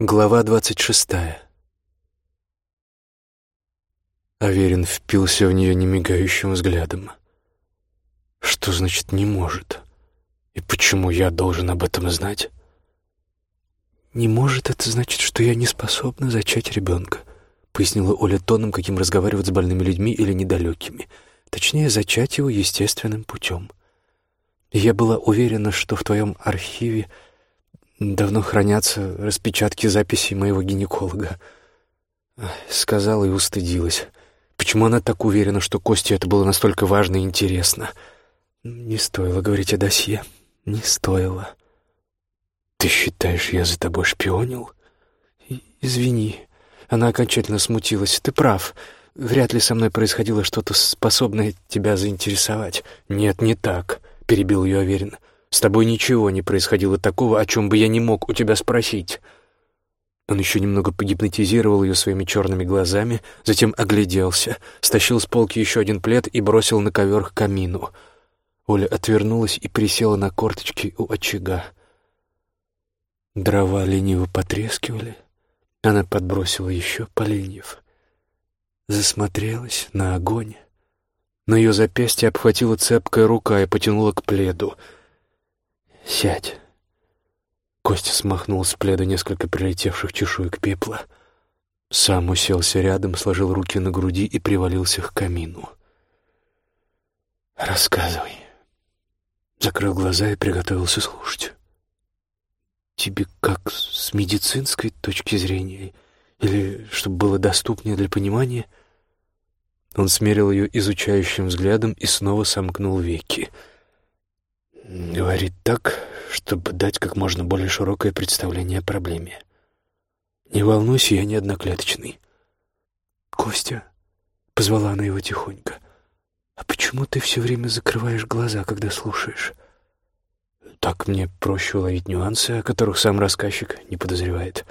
Глава двадцать шестая. Аверин впился в нее немигающим взглядом. Что значит «не может»? И почему я должен об этом знать? «Не может» — это значит, что я не способна зачать ребенка, пояснила Оля тоном, каким разговаривать с больными людьми или недалекими. Точнее, зачать его естественным путем. И я была уверена, что в твоем архиве давно хранятся распечатки записей моего гинеколога. Сказала и устыдилась. Почему она так уверена, что Косте это было настолько важно и интересно? Не стоило говорить о досье. Не стоило. «Ты считаешь, я за тобой шпионил?» «Извини». Она окончательно смутилась. «Ты прав. Вряд ли со мной происходило что-то, способное тебя заинтересовать». «Нет, не так», — перебил ее Аверин. «С тобой ничего не происходило такого, о чем бы я не мог у тебя спросить». Он еще немного погипнотизировал ее своими черными глазами, затем огляделся, стащил с полки еще один плед и бросил на ковер к камину. Оля отвернулась и присела на корточки у очага. Дрова лениво потрескивали. Она подбросила еще поленьев. Засмотрелась на огонь. Но ее запястье обхватила цепкая рука и потянула к пледу. «Сядь». Костя смахнул с пледа несколько прилетевших чешуек пепла. Сам уселся рядом, сложил руки на груди и привалился к камину. «Рассказывай». Закрыл глаза и приготовился слушать. Тебе как с медицинской точки зрения? Или чтобы было доступнее для понимания?» Он смерил ее изучающим взглядом и снова сомкнул веки. «Говорит так, чтобы дать как можно более широкое представление о проблеме. Не волнуйся, я не одноклеточный». «Костя», — позвала она его тихонько, — «а почему ты все время закрываешь глаза, когда слушаешь?» Так мне проще уловить нюансы, о которых сам рассказчик не подозревает.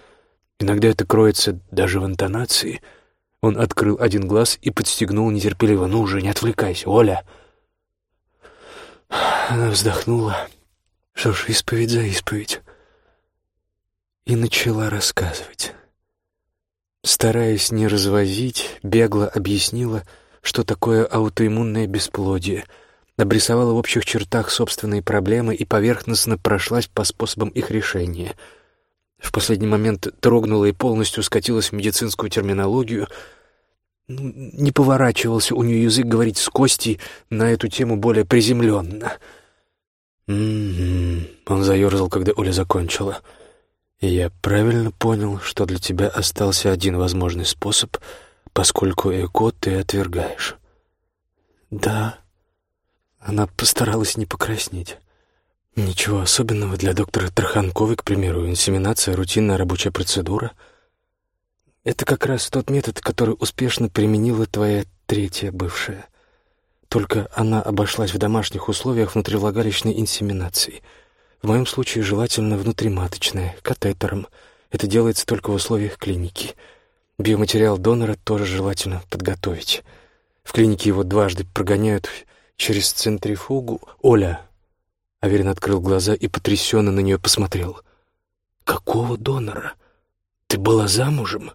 Иногда это кроется даже в интонации. Он открыл один глаз и подстегнул нетерпеливо. «Ну уже, не отвлекайся, Оля!» Она вздохнула. Что ж, исповедь за исповедь. И начала рассказывать. Стараясь не развозить, бегло объяснила, что такое аутоиммунное бесплодие — обрисовала в общих чертах собственные проблемы и поверхностно прошлась по способам их решения. В последний момент трогнула и полностью скатилась в медицинскую терминологию. Ну, не поворачивался у нее язык говорить с Костей на эту тему более приземленно. «М-м-м», он заерзал, когда Оля закончила. «И я правильно понял, что для тебя остался один возможный способ, поскольку ЭКО ты отвергаешь?» «Да», она постаралась не покраснеть. Ничего особенного для доктора Тарханковой, к примеру, инсеминация — рутинная рабочая процедура. Это как раз тот метод, который успешно применила твоя третья бывшая. Только она обошлась в домашних условиях внутривлагалищной инсеминации. В моем случае желательно внутриматочная, катетером. Это делается только в условиях клиники. Биоматериал донора тоже желательно подготовить. В клинике его дважды прогоняют через центрифугу. Оля!» Аверин открыл глаза и потрясенно на нее посмотрел. «Какого донора? Ты была замужем?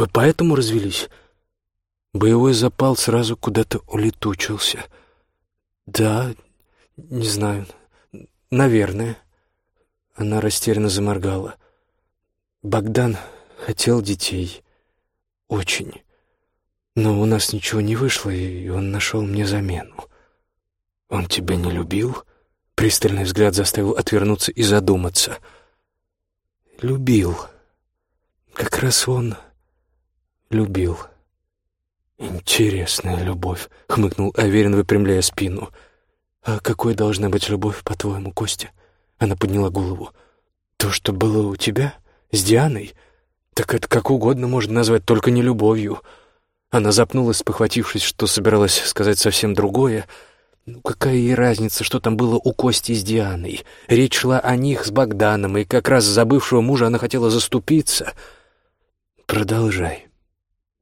Вы поэтому развелись?» Боевой запал сразу куда-то улетучился. «Да, не знаю. Наверное». Она растерянно заморгала. «Богдан хотел детей. Очень. Но у нас ничего не вышло, и он нашел мне замену. «Он тебя не любил?» Пристальный взгляд заставил отвернуться и задуматься. «Любил. Как раз он любил». «Интересная любовь», — хмыкнул Аверин, выпрямляя спину. «А какой должна быть любовь, по-твоему, Костя?» Она подняла голову. «То, что было у тебя? С Дианой? Так это как угодно можно назвать, только не любовью». Она запнулась, похватившись, что собиралась сказать совсем другое, — ну какая ей разница, что там было у Кости с Дианой? Речь шла о них с Богданом, и как раз за бывшего мужа она хотела заступиться. «Продолжай».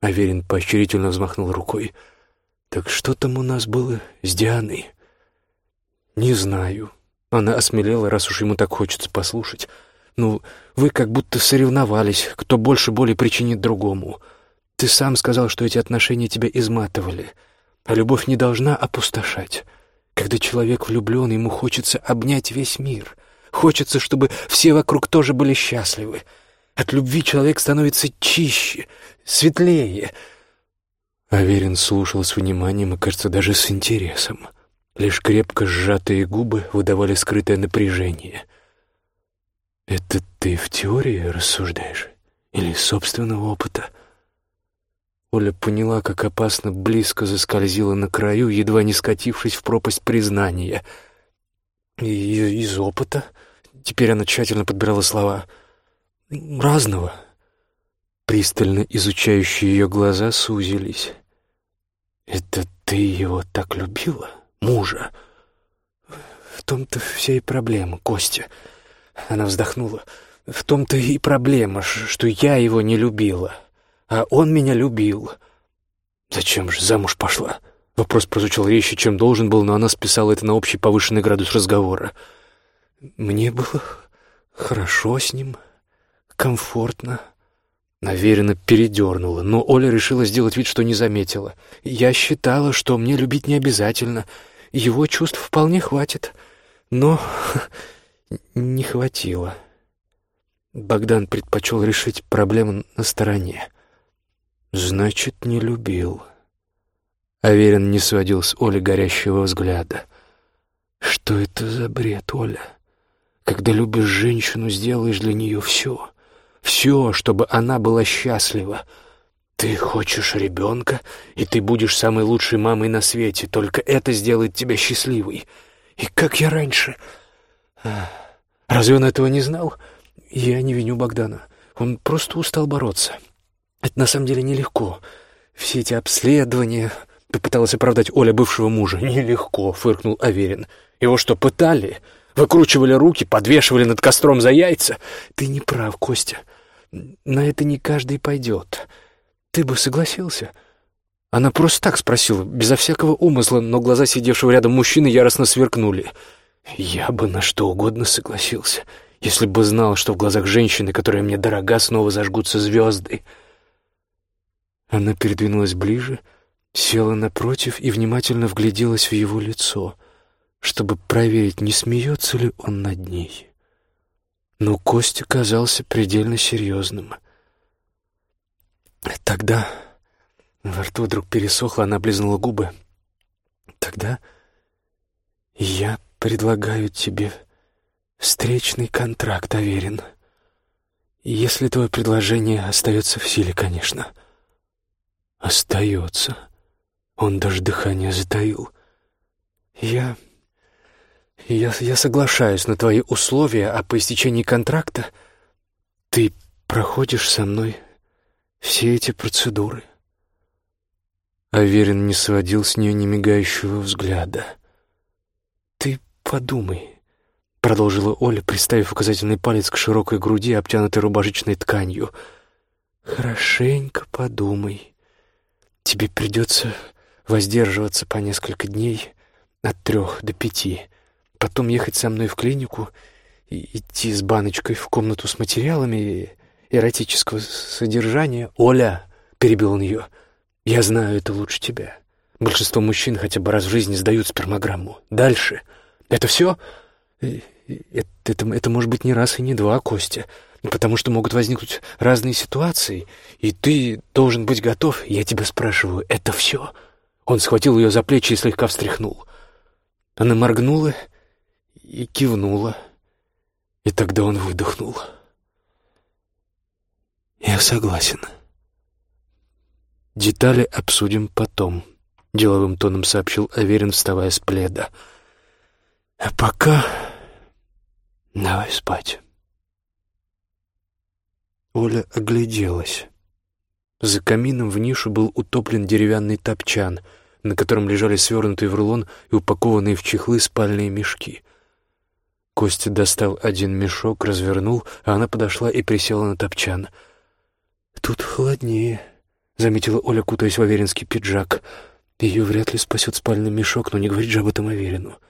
Аверин поощрительно взмахнул рукой. «Так что там у нас было с Дианой?» «Не знаю». Она осмелела, раз уж ему так хочется послушать. Ну, вы как будто соревновались, кто больше боли причинит другому. Ты сам сказал, что эти отношения тебя изматывали, а любовь не должна опустошать. Когда человек влюблен, ему хочется обнять весь мир. Хочется, чтобы все вокруг тоже были счастливы. От любви человек становится чище, светлее. Аверин слушал с вниманием и, кажется, даже с интересом. Лишь крепко сжатые губы выдавали скрытое напряжение. «Это ты в теории рассуждаешь? Или из собственного опыта?» Оля поняла, как опасно близко заскользила на краю, едва не скатившись в пропасть признания. И из опыта? Теперь она тщательно подбирала слова. «Разного». Пристально изучающие ее глаза сузились. «Это ты его так любила, мужа?» «В том-то вся и проблема, Костя». Она вздохнула. «В том-то и проблема, что я его не любила, а он меня любил». «Зачем же замуж пошла?» Вопрос прозвучал резче, чем должен был, но она списала это на общий повышенный градус разговора. «Мне было хорошо с ним, комфортно». Наверенно, передернула, но Оля решила сделать вид, что не заметила. «Я считала, что мне любить не обязательно. Его чувств вполне хватит. Но не хватило. Богдан предпочел решить проблему на стороне. Значит, не любил. Аверин не сводил с Оли горящего взгляда. Что это за бред, Оля? Когда любишь женщину, сделаешь для нее все. Все, чтобы она была счастлива. Ты хочешь ребенка, и ты будешь самой лучшей мамой на свете. Только это сделает тебя счастливой. И как я раньше... Разве он этого не знал? Я не виню Богдана. Он просто устал бороться. Это на самом деле нелегко. Все эти обследования... Попыталась оправдать Оля бывшего мужа. «Нелегко», — фыркнул Аверин. «Его что, пытали? Выкручивали руки, подвешивали над костром за яйца?» «Ты не прав, Костя. На это не каждый пойдет. Ты бы согласился?» Она просто так спросила, безо всякого умысла, но глаза сидевшего рядом мужчины яростно сверкнули. Я бы на что угодно согласился, если бы знал, что в глазах женщины, которая мне дорога, снова зажгутся звезды. Она передвинулась ближе, села напротив и внимательно вгляделась в его лицо, чтобы проверить, не смеется ли он над ней. Но Костя казался предельно серьезным. Тогда во рту вдруг пересохло, она облизнула губы. Тогда я предлагаю тебе встречный контракт, Аверин. Если твое предложение остается в силе, конечно. Остается. Он даже дыхание затаил. Я... Я, я соглашаюсь на твои условия, а по истечении контракта ты проходишь со мной все эти процедуры. Аверин не сводил с нее немигающего взгляда. «Подумай», — продолжила Оля, приставив указательный палец к широкой груди, обтянутой рубашечной тканью. «Хорошенько подумай. Тебе придется воздерживаться по несколько дней, от трех до пяти, потом ехать со мной в клинику и идти с баночкой в комнату с материалами эротического содержания. «Оля!» — перебил он ее. «Я знаю это лучше тебя. Большинство мужчин хотя бы раз в жизни сдают спермограмму. Дальше...» Это все? Это, это, это может быть не раз и не два, Костя, потому что могут возникнуть разные ситуации, и ты должен быть готов. Я тебя спрашиваю, это все? Он схватил ее за плечи и слегка встряхнул. Она моргнула и кивнула, и тогда он выдохнул. «Я согласен. Детали обсудим потом», — деловым тоном сообщил Аверин, вставая с пледа. А пока давай спать. Оля огляделась. За камином в нишу был утоплен деревянный топчан, на котором лежали свернутые в рулон и упакованные в чехлы спальные мешки. Костя достал один мешок, развернул, а она подошла и присела на топчан. «Тут холоднее», — заметила Оля, кутаясь в аверинский пиджак. «Ее вряд ли спасет спальный мешок, но не говорить же об этом Аверину».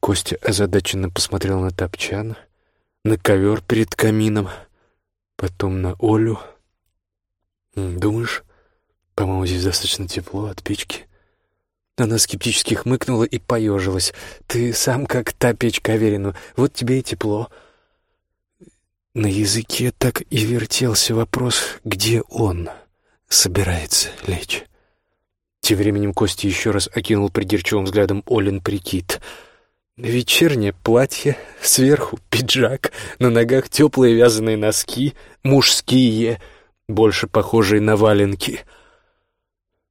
Костя озадаченно посмотрел на топчан, на ковер перед камином, потом на Олю. Думаешь, по-моему, здесь достаточно тепло от печки?» Она скептически хмыкнула и поежилась. «Ты сам как та печка Аверину, вот тебе и тепло». На языке так и вертелся вопрос, где он собирается лечь. Тем временем Костя еще раз окинул придирчивым взглядом Олин прикид. Вечернее платье, сверху пиджак, на ногах теплые вязаные носки, мужские, больше похожие на валенки.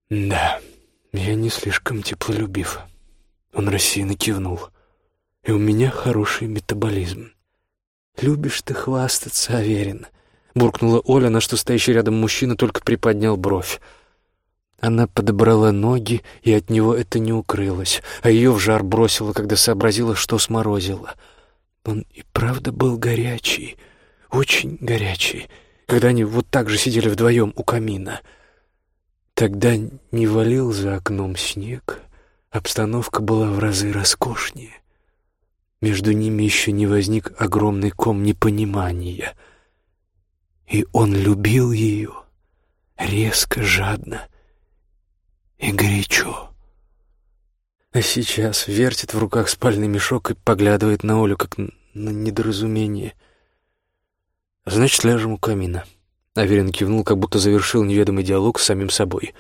Да, я не слишком теплолюбив. Он рассеянно кивнул. И у меня хороший метаболизм. «Любишь ты хвастаться, Аверин», — буркнула Оля, на что стоящий рядом мужчина только приподнял бровь. Она подобрала ноги, и от него это не укрылось, а ее в жар бросило, когда сообразила, что сморозила. Он и правда был горячий, очень горячий, когда они вот так же сидели вдвоем у камина. Тогда не валил за окном снег, обстановка была в разы роскошнее. Между ними еще не возник огромный ком непонимания. И он любил ее резко, жадно и горячо. А сейчас вертит в руках спальный мешок и поглядывает на Олю, как на недоразумение. «Значит, ляжем у камина». Аверин кивнул, как будто завершил неведомый диалог с самим собой.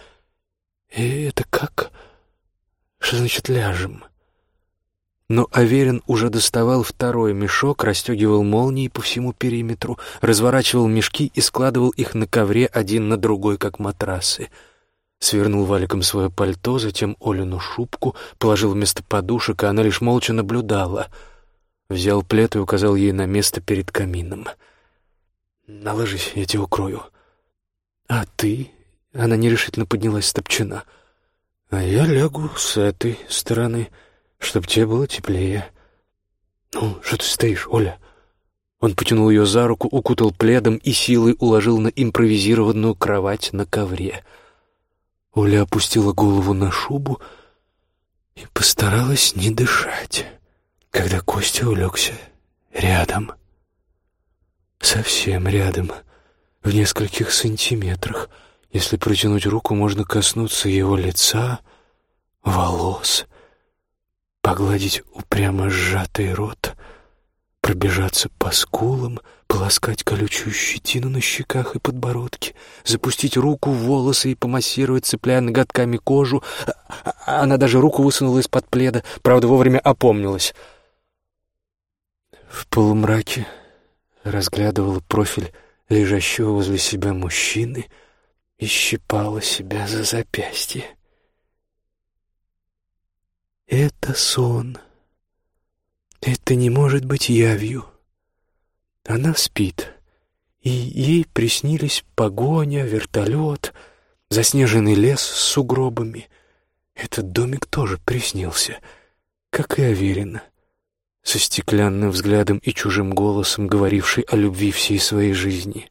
«И это как? Что значит ляжем?» Но Аверин уже доставал второй мешок, расстегивал молнии по всему периметру, разворачивал мешки и складывал их на ковре один на другой, как матрасы. Свернул валиком свое пальто, затем Олину шубку, положил вместо подушек, а она лишь молча наблюдала. Взял плед и указал ей на место перед камином. «Наложись, я тебя укрою». «А ты?» — она нерешительно поднялась с топчина. «А я лягу с этой стороны» чтоб тебе было теплее. Ну, что ты стоишь, Оля?» Он потянул ее за руку, укутал пледом и силой уложил на импровизированную кровать на ковре. Оля опустила голову на шубу и постаралась не дышать, когда Костя улегся рядом. Совсем рядом, в нескольких сантиметрах. Если протянуть руку, можно коснуться его лица, волос погладить упрямо сжатый рот, пробежаться по скулам, полоскать колючую щетину на щеках и подбородке, запустить руку в волосы и помассировать, цепляя ноготками кожу. Она даже руку высунула из-под пледа, правда, вовремя опомнилась. В полумраке разглядывала профиль лежащего возле себя мужчины и щипала себя за запястье. Это сон. Это не может быть явью. Она спит, и ей приснились погоня, вертолет, заснеженный лес с сугробами. Этот домик тоже приснился, как и Аверина, со стеклянным взглядом и чужим голосом, говоривший о любви всей своей жизни.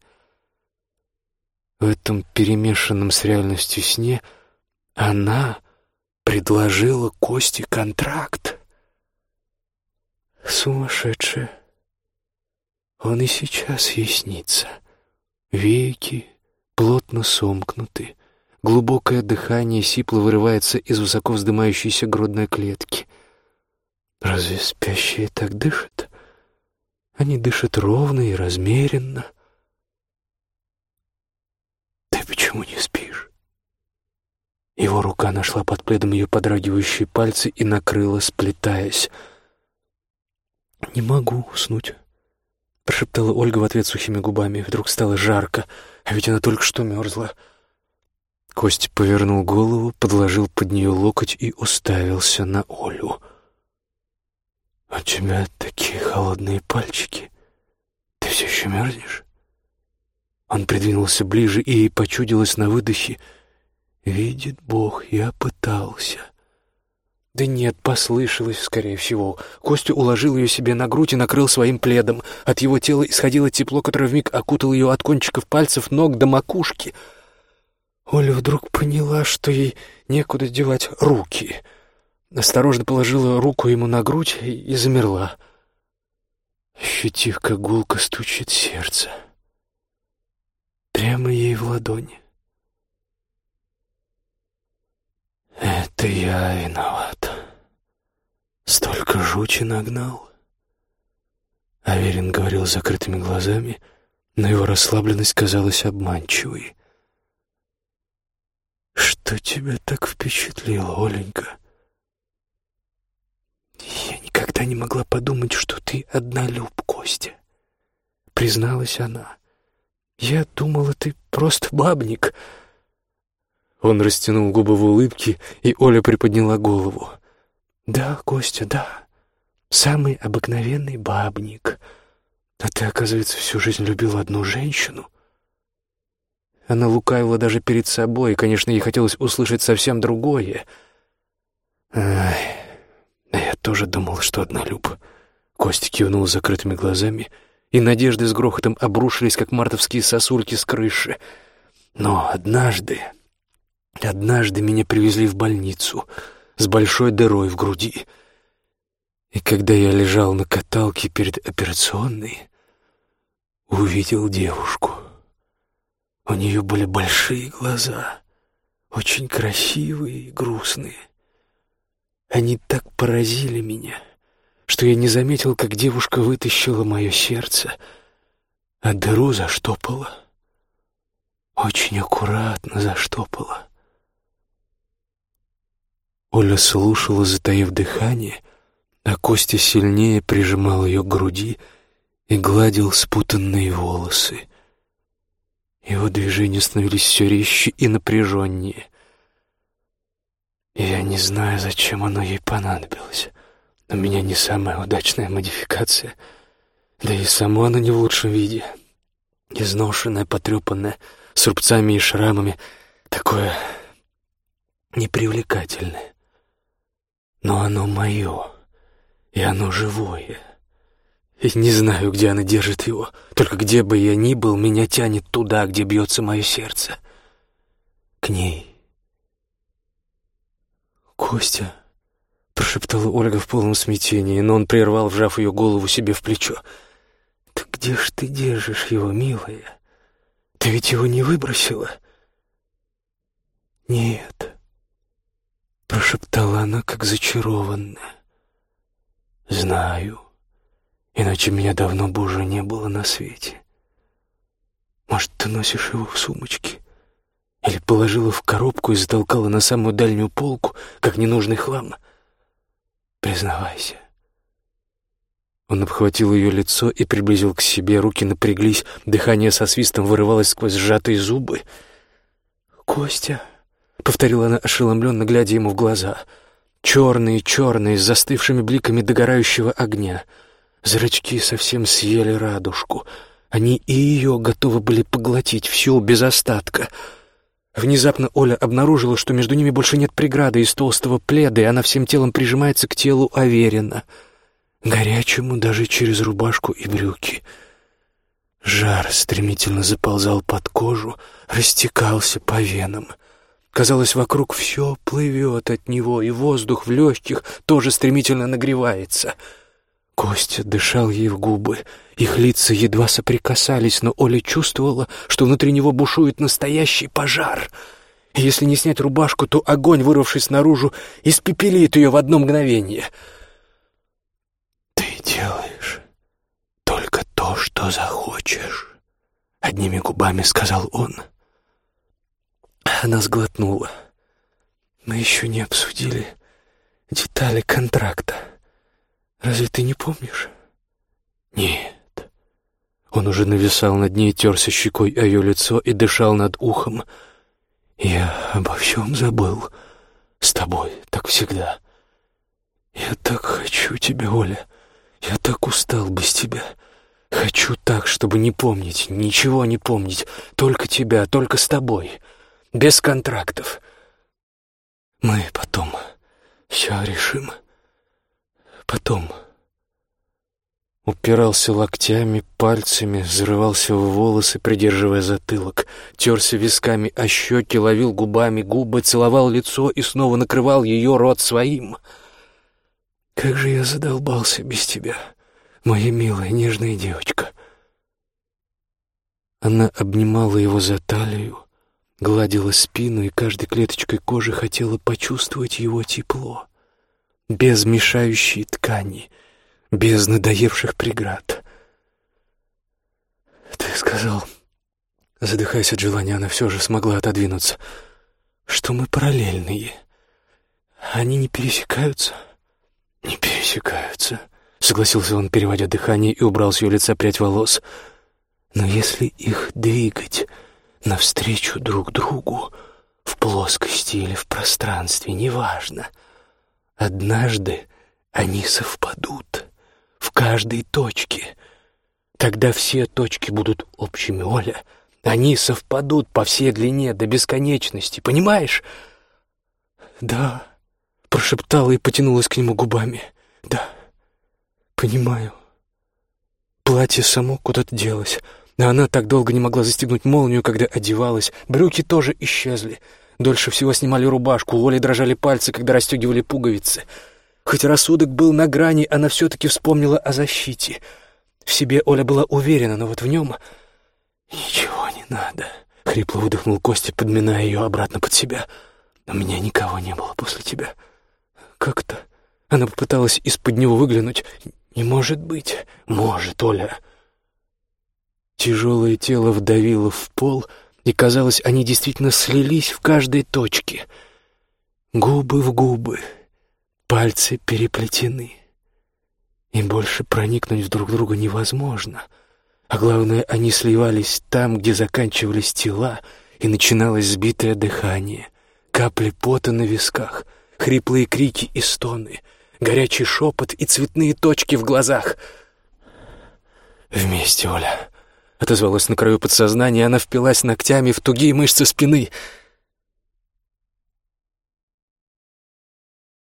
В этом перемешанном с реальностью сне она предложила Косте контракт. Сумасшедшая. Он и сейчас ей. Веки плотно сомкнуты. Глубокое дыхание сипло вырывается из высоко вздымающейся грудной клетки. Разве спящие так дышат? Они дышат ровно и размеренно. Ты почему не спишь? Его рука нашла под пледом ее подрагивающие пальцы и накрыла, сплетаясь. «Не могу уснуть», — прошептала Ольга в ответ сухими губами. Вдруг стало жарко, а ведь она только что мерзла. Кость повернул голову, подложил под нее локоть и уставился на Олю. «У тебя такие холодные пальчики. Ты все еще мерзнешь?» Он придвинулся ближе, и ей почудилось на выдохе — Видит Бог, я пытался. Да нет, послышалось, скорее всего. Костя уложил ее себе на грудь и накрыл своим пледом. От его тела исходило тепло, которое вмиг окутало ее от кончиков пальцев ног до макушки. Оля вдруг поняла, что ей некуда девать руки. Осторожно положила руку ему на грудь и замерла. ощутив, как гулко стучит сердце. Прямо ей в ладони. Это я виноват. Столько жути нагнал. Аверин говорил закрытыми глазами, но его расслабленность казалась обманчивой. «Что тебя так впечатлило, Оленька?» «Я никогда не могла подумать, что ты однолюб, Костя», — призналась она. «Я думала, ты просто бабник». Он растянул губы в улыбке, и Оля приподняла голову. «Да, Костя, да, самый обыкновенный бабник. А ты, оказывается, всю жизнь любил одну женщину?» Она лукавила даже перед собой, и, конечно, ей хотелось услышать совсем другое. «Ай, тоже думал, что однолюб». Костя кивнул закрытыми глазами, и надежды с грохотом обрушились, как мартовские сосульки с крыши. Но однажды, однажды меня привезли в больницу с большой дырой в груди. И когда я лежал на каталке перед операционной, увидел девушку. У нее были большие глаза, очень красивые и грустные. Они так поразили меня, что я не заметил, как девушка вытащила мое сердце, а дыру заштопала. Очень аккуратно заштопала. Оля слушала, затаив дыхание, а Костя сильнее прижимал ее к груди и гладил спутанные волосы. Его движения становились все резче и напряженнее. Я не знаю, зачем оно ей понадобилось. У меня не самая удачная модификация. Да и само оно не в лучшем виде. Изношенное, потрепанное, с рубцами и шрамами. Такое непривлекательное. Но оно мое, и оно живое. И не знаю, где она держит его. Только где бы я ни был, меня тянет туда, где бьется мое сердце. К ней. «Костя», — прошептала Ольга в полном смятении, но он прервал, вжав ее голову себе в плечо. «Так где ж ты держишь его, милая? Ты ведь его не выбросила?» «Нет», — прошептала она, как зачарованная. «Знаю». Иначе меня давно бы уже не было на свете. Может, ты носишь его в сумочке? Или положила в коробку и затолкала на самую дальнюю полку, как ненужный хлам? Признавайся. Он обхватил ее лицо и приблизил к себе, руки напряглись, дыхание со свистом вырывалось сквозь сжатые зубы. «Костя», — повторила она ошеломленно, глядя ему в глаза, — «черные-черные, с застывшими бликами догорающего огня». Зрачки совсем съели радужку. Они и ее готовы были поглотить всю, без остатка. Внезапно Оля обнаружила, что между ними больше нет преграды из толстого пледа, и она всем телом прижимается к телу Аверина, горячему даже через рубашку и брюки. Жар стремительно заползал под кожу, растекался по венам. Казалось, вокруг все плывет от него, и воздух в легких тоже стремительно нагревается — Костя дышал ей в губы. Их лица едва соприкасались, но Оля чувствовала, что внутри него бушует настоящий пожар. И если не снять рубашку, то огонь, вырвавшись наружу, испепелит ее в одно мгновение. «Ты делаешь только то, что захочешь», — одними губами сказал он. Она сглотнула. «Мы еще не обсудили детали контракта». Разве ты не помнишь? Нет. Он уже нависал над ней, терся щекой о ее лицо и дышал над ухом. Я обо всем забыл. С тобой, так всегда. Я так хочу тебя, Оля. Я так устал без тебя. Хочу так, чтобы не помнить, ничего не помнить. Только тебя, только с тобой. Без контрактов. Мы потом все решим. Потом. Упирался локтями, пальцами, взрывался в волосы, придерживая затылок, терся висками о щеки, ловил губами губы, целовал лицо и снова накрывал ее рот своим. «Как же я задолбался без тебя!» моя милая нежная девочка». Она обнимала его за талию, гладила спину и каждой клеточкой кожи хотела почувствовать его тепло, без мешающей ткани, без надоевших преград. «Ты сказал...» Задыхаясь от желания, она все же смогла отодвинуться. «Что мы параллельные. Они не пересекаются?» «Не пересекаются», — согласился он, переводя дыхание и убрал с ее лица прядь волос. Но если их двигать навстречу друг другу, в плоскости или в пространстве, неважно, однажды они совпадут в каждой точке. Тогда все точки будут общими, Оля. Они совпадут по всей длине до бесконечности, понимаешь? Да, прошептала и потянулась к нему губами. Да, понимаю. Платье само куда-то делось. А она так долго не могла застегнуть молнию, когда одевалась. Брюки тоже исчезли. Дольше всего снимали рубашку, у Оли дрожали пальцы, когда расстегивали пуговицы. Хоть рассудок был на грани, она все-таки вспомнила о защите. В себе Оля была уверена, но вот в нем... «Ничего не надо», — хрипло выдохнул Костя, подминая ее обратно под себя. «У меня никого не было после тебя». «Как то Она попыталась из-под него выглянуть. «Не может быть». «Может, Оля». Тяжелое тело вдавило в пол, и, казалось, они действительно слились в каждой точке. Губы в губы, пальцы переплетены. И больше проникнуть в друг друга невозможно. А главное, они сливались там, где заканчивались тела, и начиналось сбитое дыхание, капли пота на висках, хриплые крики и стоны, горячий шепот и цветные точки в глазах. «Вместе, Оля», Отозвалась на краю подсознания, она впилась ногтями в тугие мышцы спины —